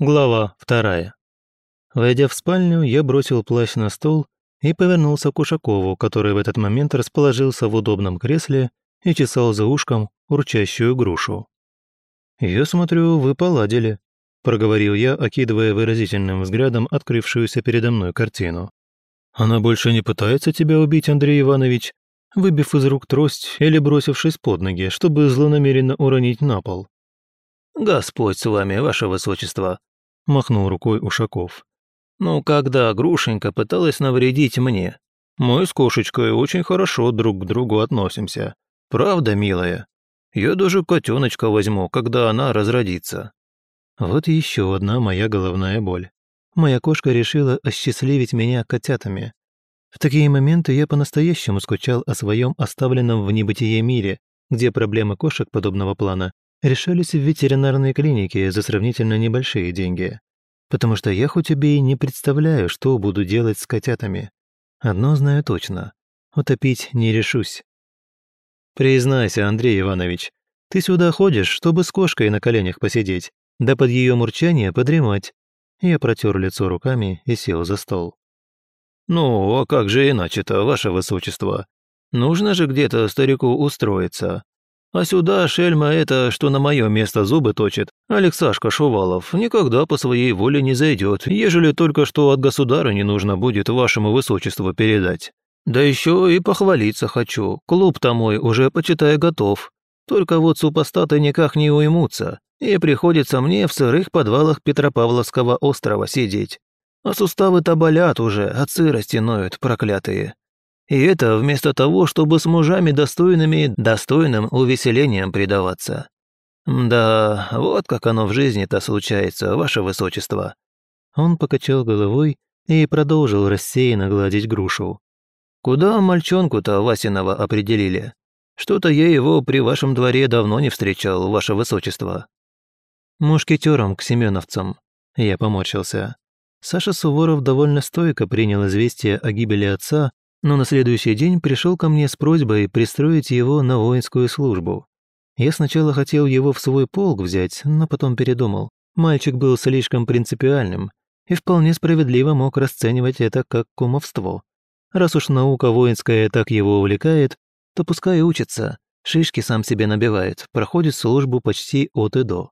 Глава вторая. Войдя в спальню, я бросил плащ на стол и повернулся к Ушакову, который в этот момент расположился в удобном кресле и чесал за ушком урчащую грушу. «Я смотрю, вы поладили», – проговорил я, окидывая выразительным взглядом открывшуюся передо мной картину. «Она больше не пытается тебя убить, Андрей Иванович, выбив из рук трость или бросившись под ноги, чтобы злонамеренно уронить на пол?» «Господь с вами, ваше высочество», – махнул рукой Ушаков. «Ну, когда Грушенька пыталась навредить мне, мы с кошечкой очень хорошо друг к другу относимся. Правда, милая? Я даже котеночка возьму, когда она разродится». Вот еще одна моя головная боль. Моя кошка решила осчастливить меня котятами. В такие моменты я по-настоящему скучал о своем оставленном в небытие мире, где проблемы кошек подобного плана решались в ветеринарной клинике за сравнительно небольшие деньги. Потому что я хоть убей не представляю, что буду делать с котятами. Одно знаю точно – утопить не решусь. Признайся, Андрей Иванович, ты сюда ходишь, чтобы с кошкой на коленях посидеть, да под ее мурчание подремать. Я протер лицо руками и сел за стол. «Ну, а как же иначе-то, ваше высочество? Нужно же где-то старику устроиться. А сюда шельма это, что на мое место зубы точит, Алексашка Шувалов, никогда по своей воле не зайдет, ежели только что от государа не нужно будет вашему высочеству передать. Да еще и похвалиться хочу, клуб-то мой уже, почитай, готов. Только вот супостаты никак не уймутся, и приходится мне в сырых подвалах Петропавловского острова сидеть. А суставы-то болят уже, от сырости ноют, проклятые. И это вместо того, чтобы с мужами достойными достойным увеселением предаваться. Да, вот как оно в жизни-то случается, ваше высочество». Он покачал головой и продолжил рассеянно гладить грушу. «Куда мальчонку-то Васинова определили? Что-то я его при вашем дворе давно не встречал, ваше высочество». «Мушкетером к семеновцам», — я поморщился. Саша Суворов довольно стойко принял известие о гибели отца но на следующий день пришел ко мне с просьбой пристроить его на воинскую службу. Я сначала хотел его в свой полк взять, но потом передумал. Мальчик был слишком принципиальным и вполне справедливо мог расценивать это как кумовство. Раз уж наука воинская так его увлекает, то пускай учится, шишки сам себе набивает, проходит службу почти от и до.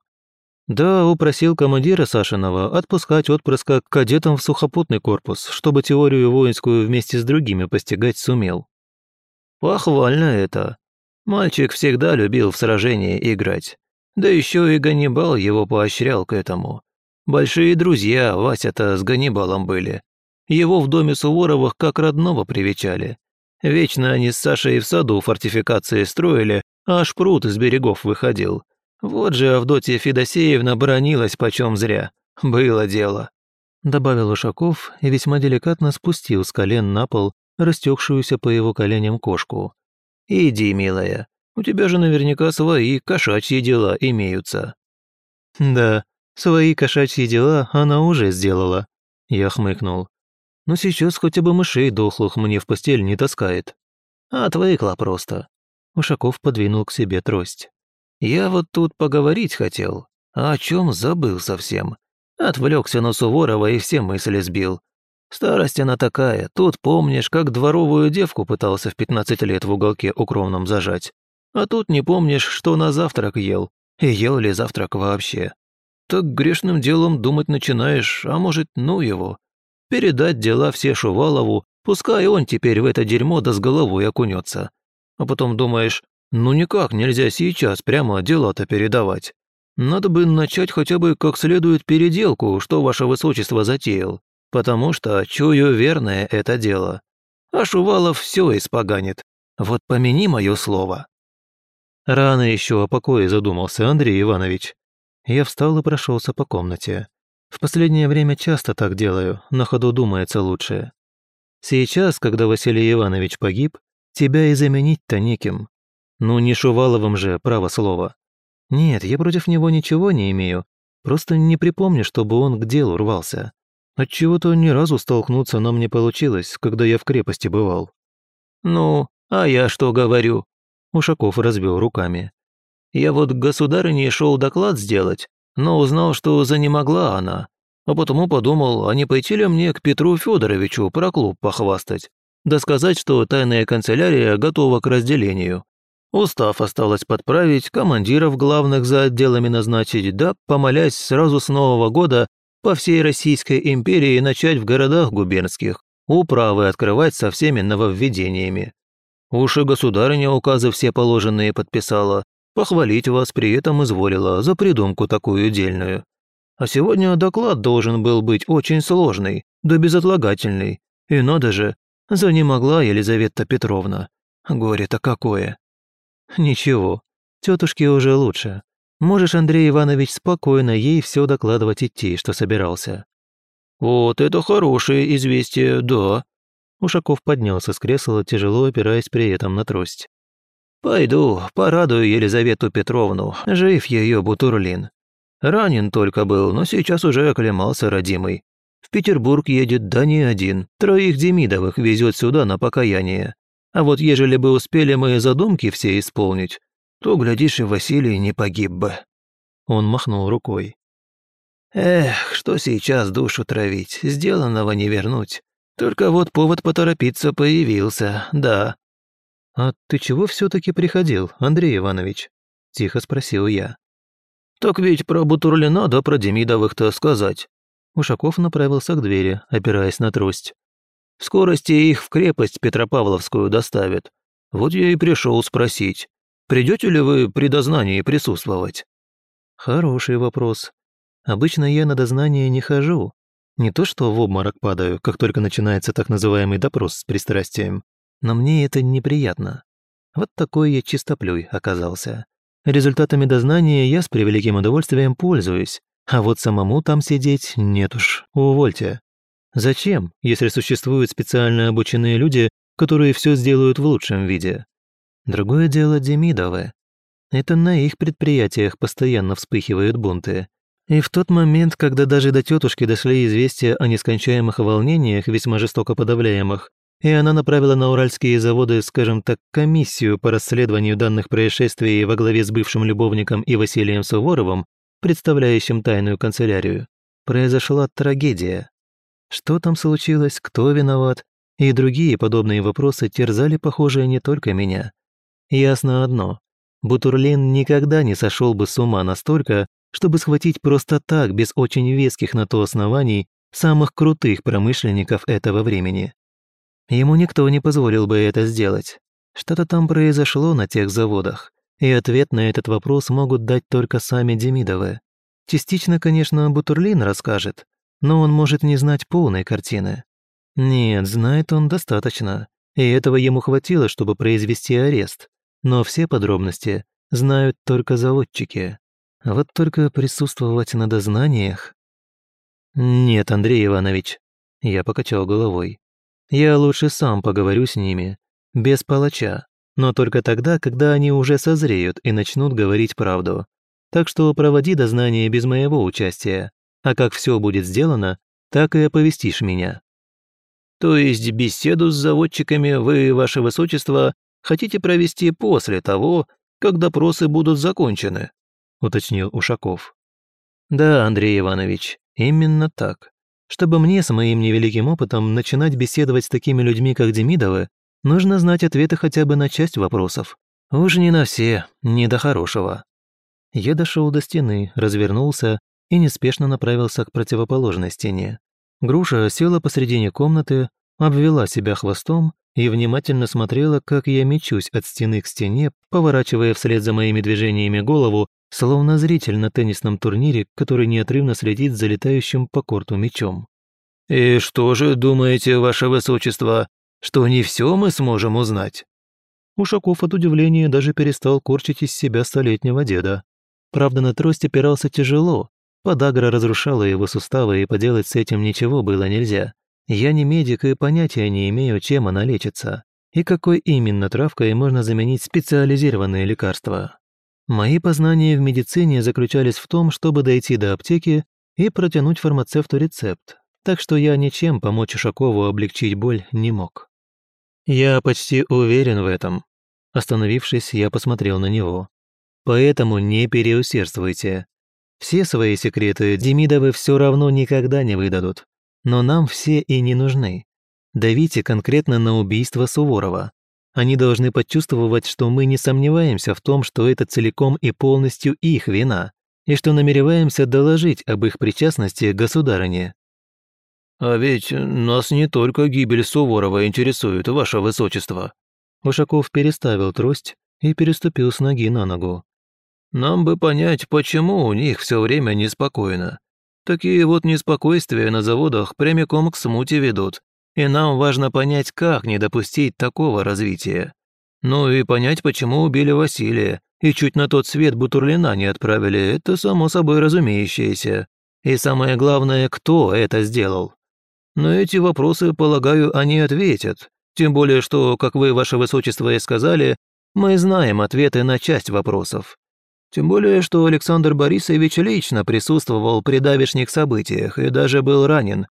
Да, упросил командира Сашиного отпускать отпрыска к кадетам в сухопутный корпус, чтобы теорию воинскую вместе с другими постигать сумел. Похвально это. Мальчик всегда любил в сражении играть. Да еще и Ганнибал его поощрял к этому. Большие друзья Вася-то с Ганнибалом были. Его в доме Суворовых как родного привечали. Вечно они с Сашей в саду фортификации строили, аж пруд из берегов выходил. Вот же Авдотья Федосеевна бронилась почем зря. Было дело. Добавил Ушаков и весьма деликатно спустил с колен на пол растекшуюся по его коленям кошку. «Иди, милая, у тебя же наверняка свои кошачьи дела имеются». «Да, свои кошачьи дела она уже сделала», — я хмыкнул. «Но сейчас хотя бы мышей дохлых мне в постель не таскает». «Отвыкла просто». Ушаков подвинул к себе трость. Я вот тут поговорить хотел, а о чем забыл совсем. Отвлекся на Суворова и все мысли сбил. Старость она такая, тут помнишь, как дворовую девку пытался в 15 лет в уголке укромном зажать. А тут не помнишь, что на завтрак ел, и ел ли завтрак вообще. Так грешным делом думать начинаешь, а может, ну его. Передать дела все Шувалову, пускай он теперь в это дерьмо да с головой окунется. А потом думаешь, ну никак нельзя сейчас прямо дела-то передавать. Надо бы начать хотя бы как следует переделку, что ваше высочество затеял, потому что, чую, верное это дело. А Шувалов все испоганит. Вот помяни мое слово». Рано еще о покое задумался Андрей Иванович. Я встал и прошелся по комнате. В последнее время часто так делаю, на ходу думается лучше. Сейчас, когда Василий Иванович погиб, тебя и заменить-то неким. Ну, не Шуваловым же, право слово. Нет, я против него ничего не имею. Просто не припомню, чтобы он к делу рвался. Отчего-то ни разу столкнуться нам не получилось, когда я в крепости бывал. «Ну, а я что говорю?» Ушаков развел руками. «Я вот к государыне шел доклад сделать, но узнал, что занемогла она, а потому подумал, а не пойти ли мне к Петру Федоровичу про клуб похвастать, да сказать, что тайная канцелярия готова к разделению. Устав осталось подправить, командиров главных за отделами назначить, да, помолясь сразу с Нового года по всей Российской империи начать в городах губернских, управы открывать со всеми нововведениями. Уж и государыня указы все положенные подписала, похвалить вас при этом изволила за придумку такую дельную. А сегодня доклад должен был быть очень сложный, да безотлагательный. И надо же, за не могла Елизавета Петровна. Горе-то какое. Ничего, тетушке уже лучше. Можешь, Андрей Иванович, спокойно ей все докладывать идти, что собирался. Вот это хорошее известие, да. Ушаков поднялся с кресла, тяжело опираясь при этом на трость. «Пойду, порадую Елизавету Петровну, жив ее Бутурлин. Ранен только был, но сейчас уже оклемался родимый. В Петербург едет да не один, троих Демидовых везет сюда на покаяние. А вот ежели бы успели мои задумки все исполнить, то, глядишь, и Василий не погиб бы». Он махнул рукой. «Эх, что сейчас душу травить, сделанного не вернуть. Только вот повод поторопиться появился, да». «А ты чего все таки приходил, Андрей Иванович?» – тихо спросил я. «Так ведь про Бутурлина да про Демидовых-то сказать». Ушаков направился к двери, опираясь на трость. В скорости их в крепость Петропавловскую доставят. Вот я и пришел спросить, придете ли вы при дознании присутствовать?» «Хороший вопрос. Обычно я на дознание не хожу. Не то что в обморок падаю, как только начинается так называемый допрос с пристрастием, но мне это неприятно. Вот такой я чистоплюй оказался. Результатами дознания я с превеликим удовольствием пользуюсь, а вот самому там сидеть нет уж, увольте. Зачем, если существуют специально обученные люди, которые все сделают в лучшем виде? Другое дело Демидовы. Это на их предприятиях постоянно вспыхивают бунты. И в тот момент, когда даже до тетушки дошли известия о нескончаемых волнениях, весьма жестоко подавляемых, и она направила на уральские заводы, скажем так, комиссию по расследованию данных происшествий во главе с бывшим любовником и Василием Суворовым, представляющим тайную канцелярию, произошла трагедия. Что там случилось, кто виноват, и другие подобные вопросы терзали, похоже, не только меня. Ясно одно. Бутурлин никогда не сошел бы с ума настолько, чтобы схватить просто так, без очень веских на то оснований, самых крутых промышленников этого времени. Ему никто не позволил бы это сделать. Что-то там произошло на тех заводах, и ответ на этот вопрос могут дать только сами Демидовы. Частично, конечно, Бутурлин расскажет, но он может не знать полной картины. Нет, знает он достаточно, и этого ему хватило, чтобы произвести арест. Но все подробности знают только заводчики. Вот только присутствовать на дознаниях... Нет, Андрей Иванович, я покачал головой. Я лучше сам поговорю с ними, без палача, но только тогда, когда они уже созреют и начнут говорить правду. Так что проводи дознание без моего участия, а как все будет сделано, так и оповестишь меня». «То есть беседу с заводчиками вы, ваше высочество, хотите провести после того, как допросы будут закончены?» уточнил Ушаков. «Да, Андрей Иванович, именно так. Чтобы мне с моим невеликим опытом начинать беседовать с такими людьми, как Демидовы, нужно знать ответы хотя бы на часть вопросов. Уж не на все, не до хорошего». Я дошел до стены, развернулся и неспешно направился к противоположной стене. Груша села посредине комнаты, обвела себя хвостом и внимательно смотрела, как я мечусь от стены к стене, поворачивая вслед за моими движениями голову, словно зритель на теннисном турнире, который неотрывно следит за летающим по корту мячом. «И что же думаете, ваше высочество, что не все мы сможем узнать?» Ушаков от удивления даже перестал корчить из себя столетнего деда. Правда, на трость опирался тяжело, Подагра разрушала его суставы, и поделать с этим ничего было нельзя. Я не медик и понятия не имею, чем она лечится, и какой именно травкой можно заменить специализированные лекарства. Мои познания в медицине заключались в том, чтобы дойти до аптеки и протянуть фармацевту рецепт, так что я ничем помочь Ушакову облегчить боль не мог. Я почти уверен в этом. Остановившись, я посмотрел на него. Поэтому не переусердствуйте. Все свои секреты Демидовы все равно никогда не выдадут. Но нам все и не нужны. Давите конкретно на убийство Суворова. Они должны почувствовать, что мы не сомневаемся в том, что это целиком и полностью их вина, и что намереваемся доложить об их причастности государыне. «А ведь нас не только гибель Суворова интересует, ваше высочество». Ушаков переставил трость и переступил с ноги на ногу. «Нам бы понять, почему у них все время неспокойно. Такие вот неспокойствия на заводах прямиком к смуте ведут, и нам важно понять, как не допустить такого развития. Ну и понять, почему убили Василия, и чуть на тот свет Бутурлина не отправили, это само собой разумеющееся. И самое главное, кто это сделал. На эти вопросы, полагаю, они ответят. Тем более, что, как вы, ваше высочество, и сказали, мы знаем ответы на часть вопросов. Тем более, что Александр Борисович лично присутствовал при давешних событиях и даже был ранен.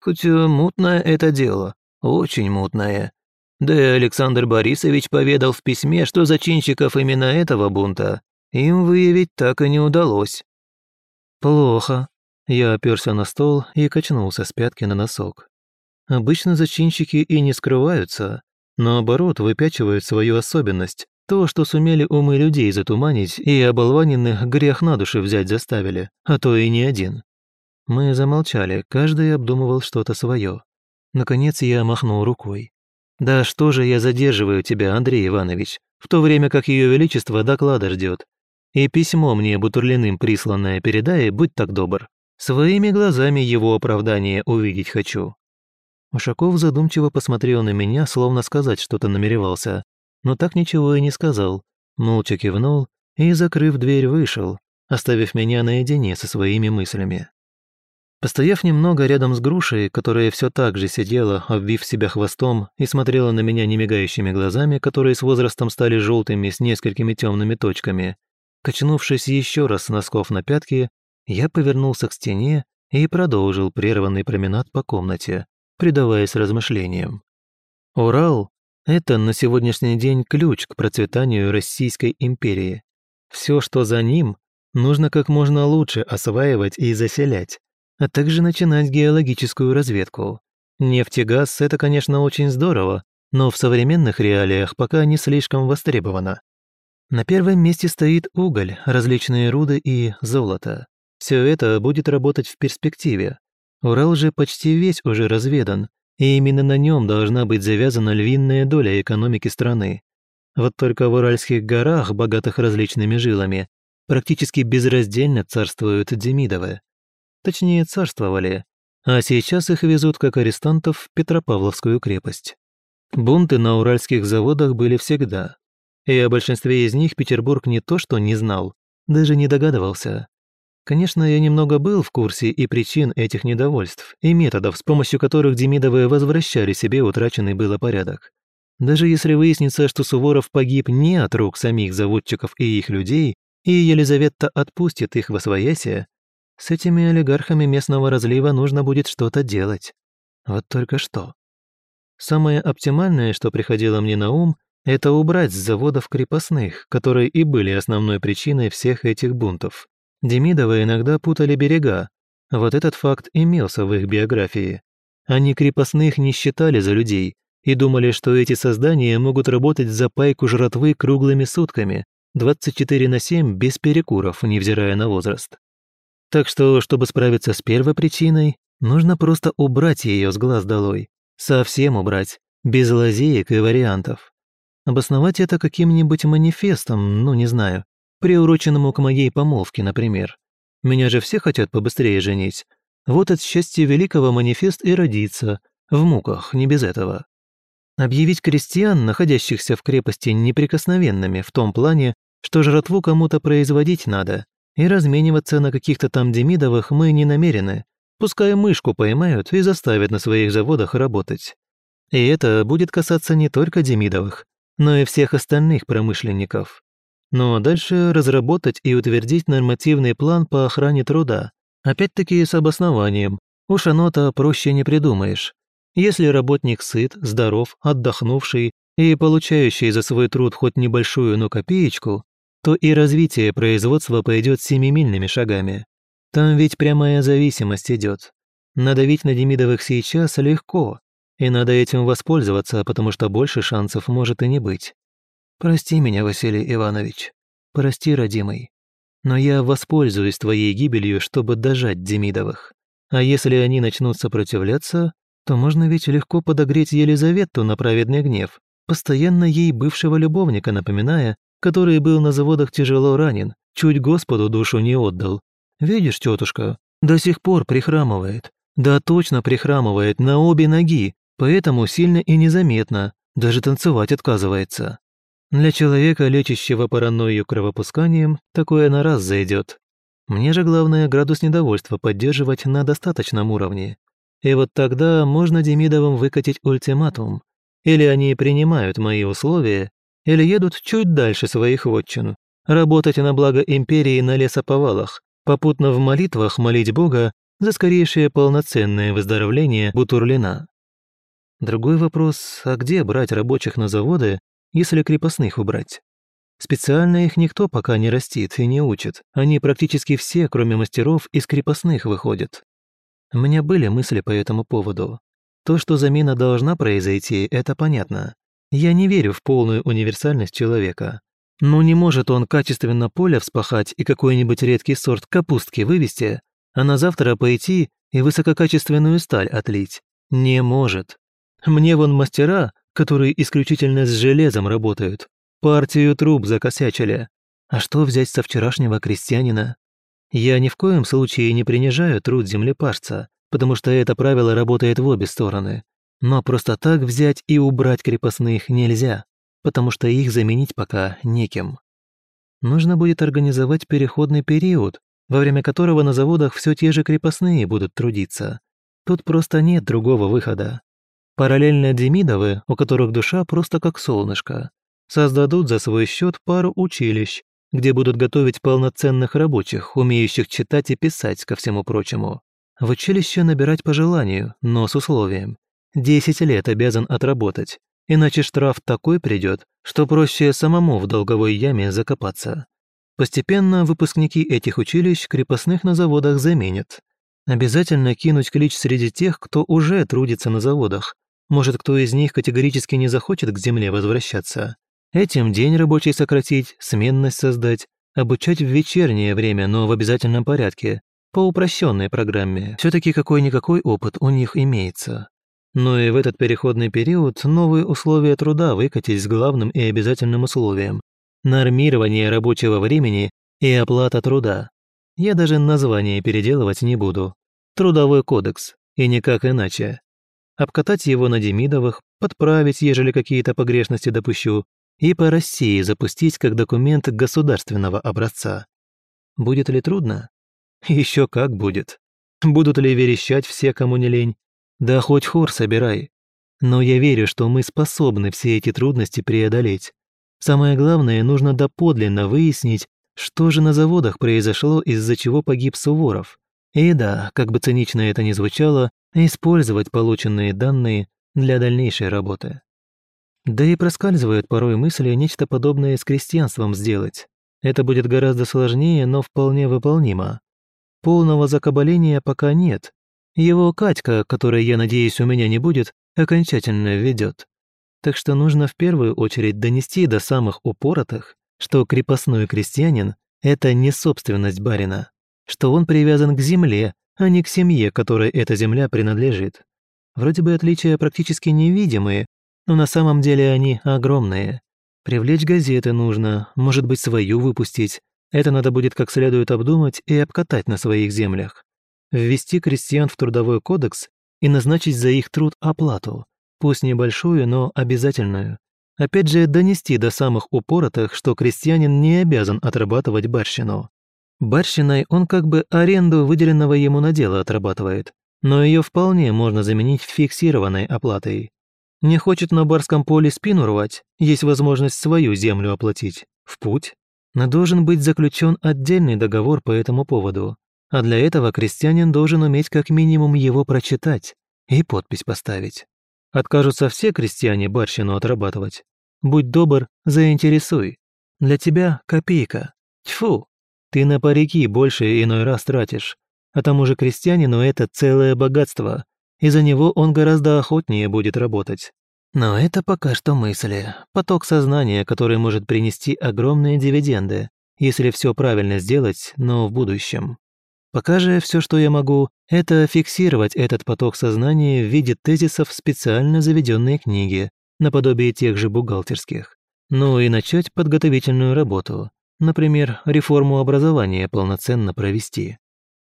Хоть э, мутное это дело, очень мутное. Да и Александр Борисович поведал в письме, что зачинщиков именно этого бунта им выявить так и не удалось. «Плохо», я оперся на стол и качнулся с пятки на носок. Обычно зачинщики и не скрываются, наоборот, выпячивают свою особенность, то, что сумели умы людей затуманить и оболваненных грех на душе взять заставили, а то и не один. Мы замолчали, каждый обдумывал что-то свое. Наконец я махнул рукой. «Да что же я задерживаю тебя, Андрей Иванович, в то время как Ее Величество доклада ждет. И письмо мне Бутурлиным присланное передай, будь так добр». Своими глазами его оправдание увидеть хочу». Ушаков задумчиво посмотрел на меня, словно сказать что-то намеревался, но так ничего и не сказал, молча кивнул и, закрыв дверь, вышел, оставив меня наедине со своими мыслями. Постояв немного рядом с грушей, которая все так же сидела, обвив себя хвостом и смотрела на меня немигающими глазами, которые с возрастом стали желтыми с несколькими темными точками, качнувшись еще раз с носков на пятки, я повернулся к стене и продолжил прерванный променад по комнате, предаваясь размышлениям. Урал – это на сегодняшний день ключ к процветанию Российской империи. Все, что за ним, нужно как можно лучше осваивать и заселять, а также начинать геологическую разведку. Нефть и газ – это, конечно, очень здорово, но в современных реалиях пока не слишком востребовано. На первом месте стоит уголь, различные руды и золото. Все это будет работать в перспективе. Урал же почти весь уже разведан, и именно на нем должна быть завязана львиная доля экономики страны. Вот только в Уральских горах, богатых различными жилами, практически безраздельно царствуют Демидовы. Точнее, царствовали, а сейчас их везут как арестантов в Петропавловскую крепость. Бунты на уральских заводах были всегда, и о большинстве из них Петербург не то что не знал, даже не догадывался. Конечно, я немного был в курсе и причин этих недовольств, и методов, с помощью которых Демидовы возвращали себе утраченный было порядок. Даже если выяснится, что Суворов погиб не от рук самих заводчиков и их людей, и Елизавета отпустит их во своясие, с этими олигархами местного разлива нужно будет что-то делать. Вот только что. Самое оптимальное, что приходило мне на ум, это убрать с заводов крепостных, которые и были основной причиной всех этих бунтов. Демидовы иногда путали берега. Вот этот факт имелся в их биографии. Они крепостных не считали за людей и думали, что эти создания могут работать за пайку жратвы круглыми сутками, 24 на 7 без перекуров, невзирая на возраст. Так что, чтобы справиться с первой причиной, нужно просто убрать ее с глаз долой. Совсем убрать, без лазеек и вариантов. Обосновать это каким-нибудь манифестом, ну не знаю, приуроченному к моей помолвке, например. Меня же все хотят побыстрее женить. Вот от счастья великого манифест и родится, в муках, не без этого. Объявить крестьян, находящихся в крепости, неприкосновенными в том плане, что жратву кому-то производить надо, и размениваться на каких-то там демидовых мы не намерены, пускай мышку поймают и заставят на своих заводах работать. И это будет касаться не только демидовых, но и всех остальных промышленников. Ну а дальше разработать и утвердить нормативный план по охране труда. Опять-таки с обоснованием. Уж оно-то проще не придумаешь. Если работник сыт, здоров, отдохнувший и получающий за свой труд хоть небольшую, но копеечку, то и развитие производства пойдет семимильными шагами. Там ведь прямая зависимость идет. Надавить на Демидовых сейчас легко, и надо этим воспользоваться, потому что больше шансов может и не быть. Прости меня, Василий Иванович. Прости, родимый. Но я воспользуюсь твоей гибелью, чтобы дожать Демидовых. А если они начнут сопротивляться, то можно ведь легко подогреть Елизавету на праведный гнев, постоянно ей бывшего любовника напоминая, который был на заводах тяжело ранен, чуть Господу душу не отдал. Видишь, тетушка, до сих пор прихрамывает. Да точно прихрамывает на обе ноги, поэтому сильно и незаметно, даже танцевать отказывается. Для человека, лечащего паранойю кровопусканием, такое на раз зайдет. Мне же главное градус недовольства поддерживать на достаточном уровне. И вот тогда можно Демидовым выкатить ультиматум. Или они принимают мои условия, или едут чуть дальше своих вотчин, работать на благо империи на лесоповалах, попутно в молитвах молить Бога за скорейшее полноценное выздоровление Бутурлина. Другой вопрос, а где брать рабочих на заводы, если крепостных убрать? Специально их никто пока не растит и не учит. Они практически все, кроме мастеров, из крепостных выходят. У меня были мысли по этому поводу. То, что замена должна произойти, это понятно. Я не верю в полную универсальность человека. Но не может он качественно поле вспахать и какой-нибудь редкий сорт капустки вывести, а на завтра пойти и высококачественную сталь отлить. Не может. Мне вон мастера, которые исключительно с железом работают, Партию труб закосячили. А что взять со вчерашнего крестьянина? Я ни в коем случае не принижаю труд землепашца, потому что это правило работает в обе стороны. Но просто так взять и убрать крепостных нельзя, потому что их заменить пока неким. Нужно будет организовать переходный период, во время которого на заводах все те же крепостные будут трудиться. Тут просто нет другого выхода. Параллельно Демидовы, у которых душа просто как солнышко создадут за свой счет пару училищ, где будут готовить полноценных рабочих, умеющих читать и писать, ко всему прочему. В училище набирать по желанию, но с условием. Десять лет обязан отработать, иначе штраф такой придет, что проще самому в долговой яме закопаться. Постепенно выпускники этих училищ крепостных на заводах заменят. Обязательно кинуть клич среди тех, кто уже трудится на заводах. Может, кто из них категорически не захочет к земле возвращаться. Этим день рабочий сократить, сменность создать, обучать в вечернее время, но в обязательном порядке, по упрощенной программе. все таки какой-никакой опыт у них имеется. Но и в этот переходный период новые условия труда выкатить с главным и обязательным условием – нормирование рабочего времени и оплата труда. Я даже название переделывать не буду. Трудовой кодекс, и никак иначе. Обкатать его на Демидовых, подправить, ежели какие-то погрешности допущу, и по России запустить как документ государственного образца. Будет ли трудно? Еще как будет. Будут ли верещать все, кому не лень? Да хоть хор собирай. Но я верю, что мы способны все эти трудности преодолеть. Самое главное, нужно доподлинно выяснить, что же на заводах произошло, из-за чего погиб Суворов. И да, как бы цинично это ни звучало, использовать полученные данные для дальнейшей работы. Да и проскальзывают порой мысли нечто подобное с крестьянством сделать. Это будет гораздо сложнее, но вполне выполнимо. Полного закабаления пока нет. Его Катька, которой, я надеюсь, у меня не будет, окончательно ведет. Так что нужно в первую очередь донести до самых упоротых, что крепостной крестьянин – это не собственность барина, что он привязан к земле, а не к семье, которой эта земля принадлежит. Вроде бы отличия практически невидимые, но на самом деле они огромные. Привлечь газеты нужно, может быть, свою выпустить. Это надо будет как следует обдумать и обкатать на своих землях. Ввести крестьян в трудовой кодекс и назначить за их труд оплату, пусть небольшую, но обязательную. Опять же, донести до самых упоротых, что крестьянин не обязан отрабатывать барщину. Барщиной он как бы аренду выделенного ему на дело отрабатывает, но ее вполне можно заменить фиксированной оплатой. Не хочет на барском поле спину рвать, есть возможность свою землю оплатить. В путь. Но должен быть заключен отдельный договор по этому поводу. А для этого крестьянин должен уметь как минимум его прочитать и подпись поставить. Откажутся все крестьяне барщину отрабатывать. Будь добр, заинтересуй. Для тебя копейка. Тьфу, Ты на парики больше иной раз тратишь. А тому же крестьянину это целое богатство, и за него он гораздо охотнее будет работать. Но это пока что мысли, поток сознания, который может принести огромные дивиденды, если все правильно сделать, но в будущем. Пока же все, что я могу, это фиксировать этот поток сознания в виде тезисов в специально заведенной книги, наподобие тех же бухгалтерских. Ну и начать подготовительную работу, например, реформу образования полноценно провести.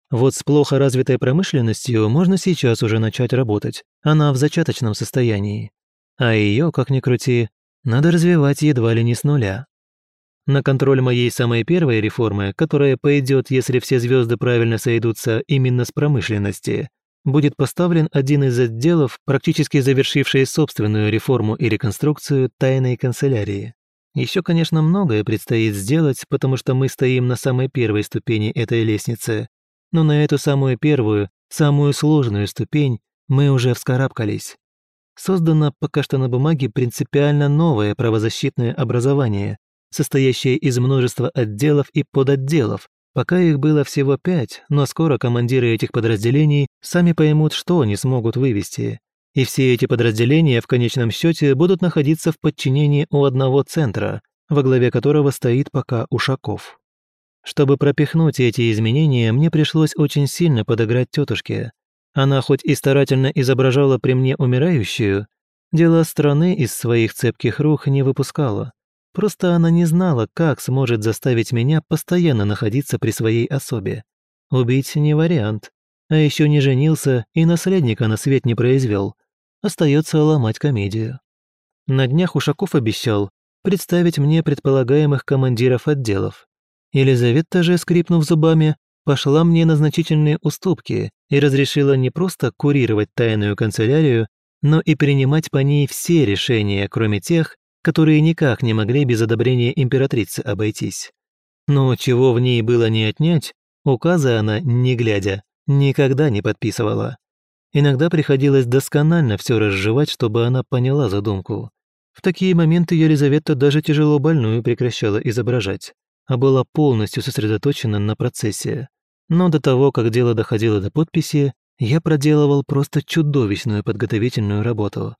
Вот с плохо развитой промышленностью можно сейчас уже начать работать, она в зачаточном состоянии. А ее, как ни крути, надо развивать едва ли не с нуля. На контроль моей самой первой реформы, которая пойдет, если все звезды правильно сойдутся именно с промышленности, будет поставлен один из отделов, практически завершивший собственную реформу и реконструкцию тайной канцелярии. Еще, конечно, многое предстоит сделать, потому что мы стоим на самой первой ступени этой лестницы. Но на эту самую первую, самую сложную ступень мы уже вскарабкались создано пока что на бумаге принципиально новое правозащитное образование, состоящее из множества отделов и подотделов. Пока их было всего пять, но скоро командиры этих подразделений сами поймут, что они смогут вывести. И все эти подразделения в конечном счете будут находиться в подчинении у одного центра, во главе которого стоит пока Ушаков. Чтобы пропихнуть эти изменения, мне пришлось очень сильно подыграть тетушке, она хоть и старательно изображала при мне умирающую, дела страны из своих цепких рук не выпускала. Просто она не знала, как сможет заставить меня постоянно находиться при своей особе. Убить не вариант. А еще не женился и наследника на свет не произвел. Остается ломать комедию. На днях Ушаков обещал представить мне предполагаемых командиров отделов. Елизавета же, скрипнув зубами, пошла мне на значительные уступки и разрешила не просто курировать тайную канцелярию, но и принимать по ней все решения, кроме тех, которые никак не могли без одобрения императрицы обойтись. Но чего в ней было не отнять, указы она, не глядя, никогда не подписывала. Иногда приходилось досконально все разжевать, чтобы она поняла задумку. В такие моменты Елизавета даже тяжело больную прекращала изображать, а была полностью сосредоточена на процессе. Но до того, как дело доходило до подписи, я проделывал просто чудовищную подготовительную работу.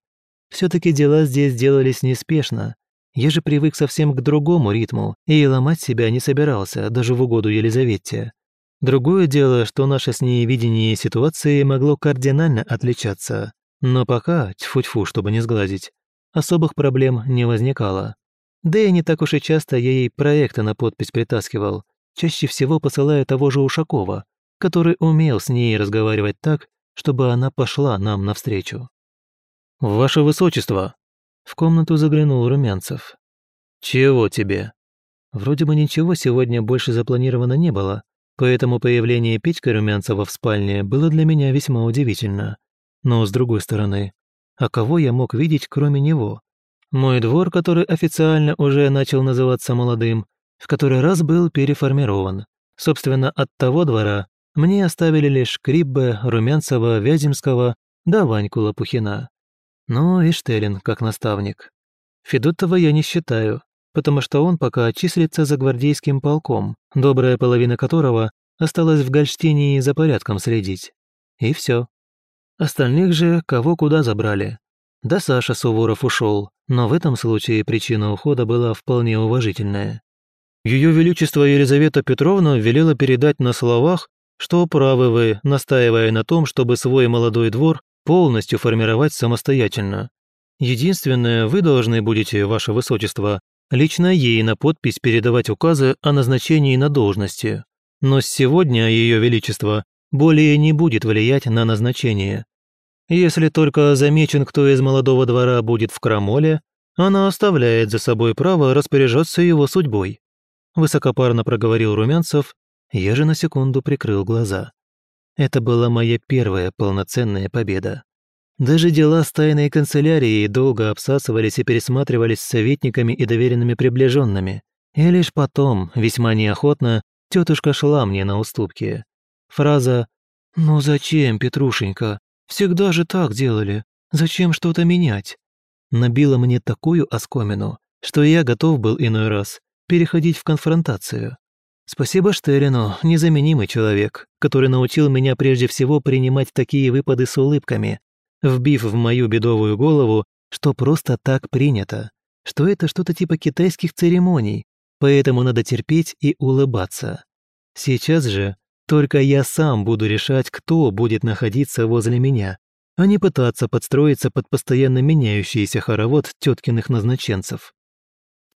все таки дела здесь делались неспешно. Я же привык совсем к другому ритму и ломать себя не собирался, даже в угоду Елизавете. Другое дело, что наше с ней видение ситуации могло кардинально отличаться. Но пока, тьфу-тьфу, чтобы не сгладить, особых проблем не возникало. Да и не так уж и часто я ей проекты на подпись притаскивал, чаще всего посылая того же Ушакова, который умел с ней разговаривать так, чтобы она пошла нам навстречу. «Ваше Высочество!» В комнату заглянул Румянцев. «Чего тебе?» Вроде бы ничего сегодня больше запланировано не было, поэтому появление Петька Румянцева в спальне было для меня весьма удивительно. Но с другой стороны, а кого я мог видеть, кроме него? Мой двор, который официально уже начал называться молодым, в который раз был переформирован. Собственно, от того двора мне оставили лишь Криббе, Румянцева, Вяземского да Ваньку Лопухина. Ну и Штелин как наставник. Федотова я не считаю, потому что он пока числится за гвардейским полком, добрая половина которого осталась в Гольштине за порядком следить. И все. Остальных же кого куда забрали. Да Саша Суворов ушел, но в этом случае причина ухода была вполне уважительная. Ее Величество Елизавета Петровна велела передать на словах, что правы вы, настаивая на том, чтобы свой молодой двор полностью формировать самостоятельно. Единственное, вы должны будете, ваше высочество, лично ей на подпись передавать указы о назначении на должности. Но с сегодня Ее Величество более не будет влиять на назначение. Если только замечен, кто из молодого двора будет в крамоле, она оставляет за собой право распоряжаться его судьбой. Высокопарно проговорил Румянцев, я же на секунду прикрыл глаза. Это была моя первая полноценная победа. Даже дела с тайной канцелярией долго обсасывались и пересматривались советниками и доверенными приближенными. И лишь потом, весьма неохотно, тетушка шла мне на уступки. Фраза «Ну зачем, Петрушенька? Всегда же так делали. Зачем что-то менять?» набила мне такую оскомину, что я готов был иной раз переходить в конфронтацию. Спасибо Штерину, незаменимый человек, который научил меня прежде всего принимать такие выпады с улыбками, вбив в мою бедовую голову, что просто так принято, что это что-то типа китайских церемоний, поэтому надо терпеть и улыбаться. Сейчас же только я сам буду решать, кто будет находиться возле меня, а не пытаться подстроиться под постоянно меняющийся хоровод теткиных назначенцев.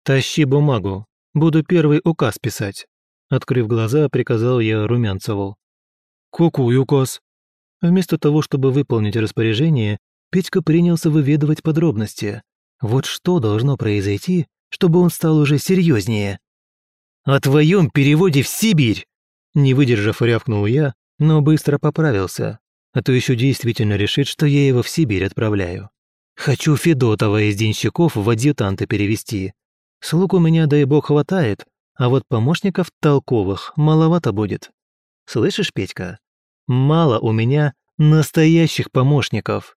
«Тащи бумагу, буду первый указ писать», Открыв глаза, приказал я Румянцеву. «Какой указ?» Вместо того, чтобы выполнить распоряжение, Петька принялся выведывать подробности. Вот что должно произойти, чтобы он стал уже серьезнее. «О твоем переводе в Сибирь!» Не выдержав, рявкнул я, но быстро поправился, а то еще действительно решит, что я его в Сибирь отправляю. Хочу Федотова из денщиков в адъютанты перевести. Слуг у меня, дай бог, хватает, а вот помощников толковых маловато будет. Слышишь, Петька? Мало у меня настоящих помощников.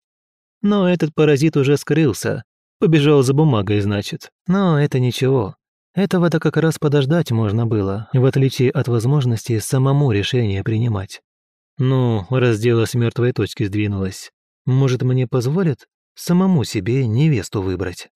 Но этот паразит уже скрылся. Побежал за бумагой, значит. Но это ничего. Этого-то как раз подождать можно было, в отличие от возможности самому решение принимать. Ну, раз дело с мертвой точки сдвинулось, может, мне позволят самому себе невесту выбрать?